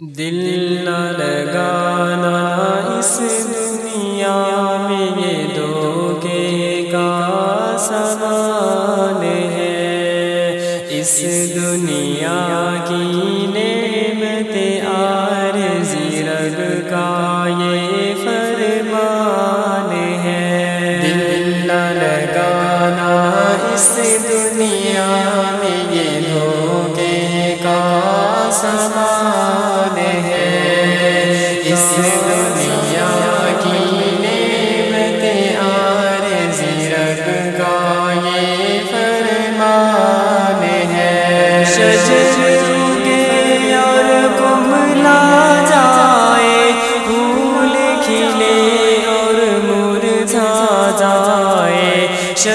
دل نہ لگانا اس دنیا میں یہ دھوکے کا سامان ہے۔ اس دنیا کی نعمت عارضی رب کا یہ فرمان ہے۔ دل نہ لگانا اس دنیا میں یہ دھوکے کا سامان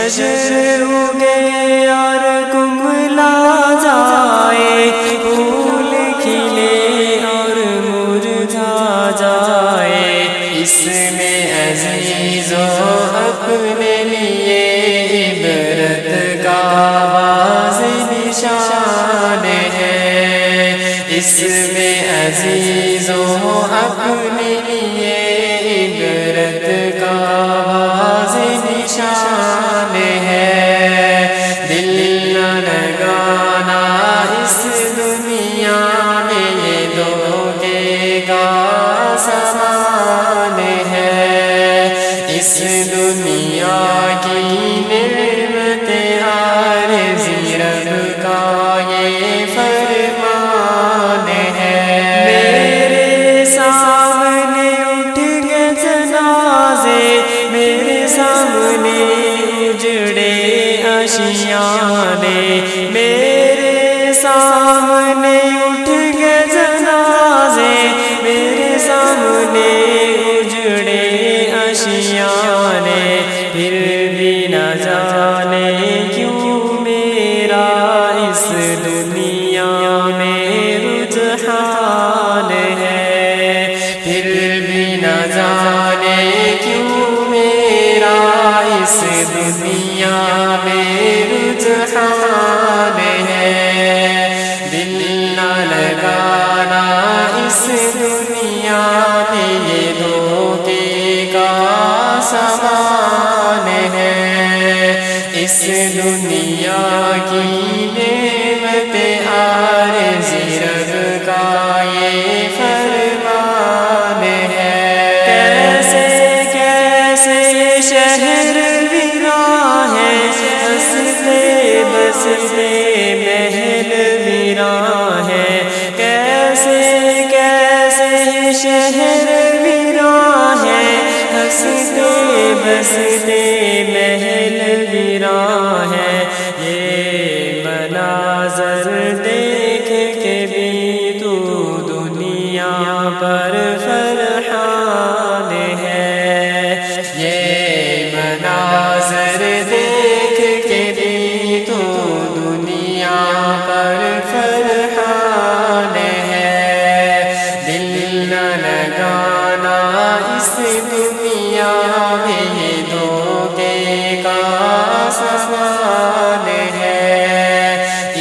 شجر اگے اور کملا جائے، پھول کھلے اور مرجھا جائے۔ اس میں عزیز و اپنے لیے عبرت کا باز نشان ہے۔ اس میں عزیز میرے سامنے اٹھ کے جنازے میرے سامنے اجڑے اشیانے پھر بھی نہ جانے کیوں میرا اس دنیا میں رجحان ہے؟ پھر بھی نہ جانے کیوں میرا اس دنیا اس دنیا کی نعمت عارضی رب کا یہ فرمان ہے۔ کیسے کیسے شہر ویران ہے ہنستے بستے محل ویران ہے۔ کیسے کیسے شہر ویران ہے ہنستے بستے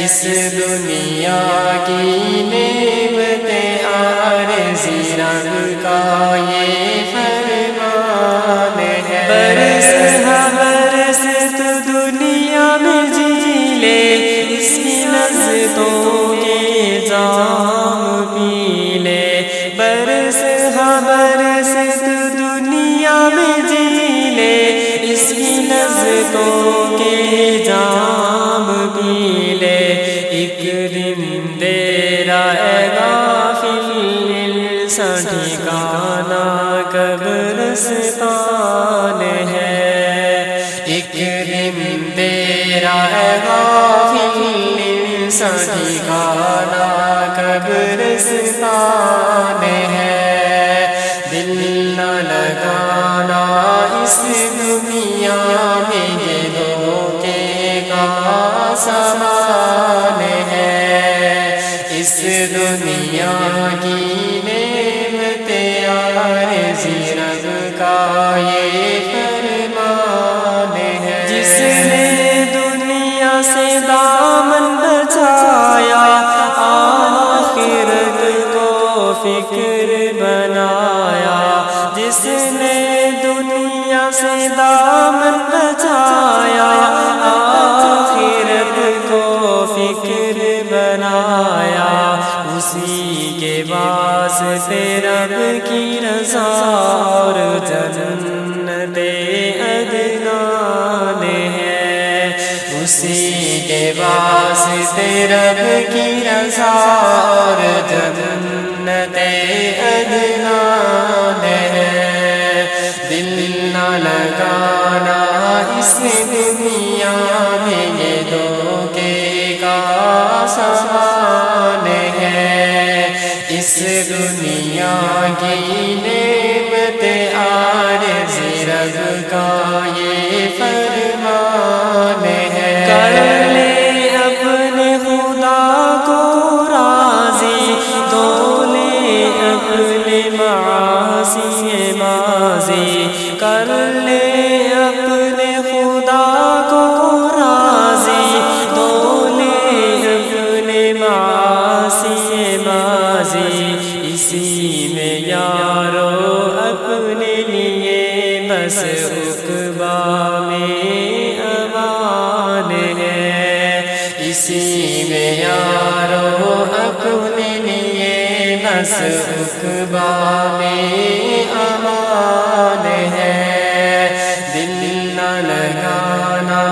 اس دنیا کی نعمت عارضی رنگ کا یہ فرمان ہے۔ برس ہاں برس تو دنیا میں جی لے ٹھکانا قبرستان ہے۔ ایک دن تیرا اے غافل انسان ٹھکانا قبرستان ہے۔ دل نہ لگانا اس دنیا دنیا سے دامن بچایا آخرت کو فکر بنایا۔ اسی کے واسطے رب کی رضا اور جنت ادنا ہے۔ اسی کے واسطے رب کی رضا اور جنت ادنا لگانا اس دنیا میں یہ دو کے کا سامان ہے۔ اس دنیا کی نعمت آر رب کا یہ فرمان ہے۔ کر لے اپنے خدا کو راضی، دو لے اپنے معاصی ماضی لیے بس اقبا میں امان ہے۔ دل نہ لگانا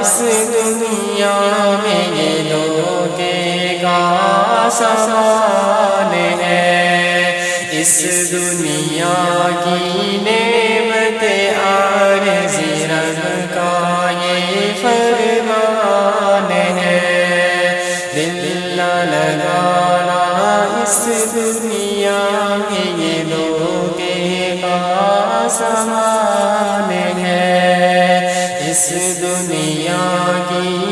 اس دنیا میں یہ لوگے کا سامان ہے۔ اس دنیا کی نعمت عارضی رب کا یہ فرمان آسمان ہے اس دنیا کی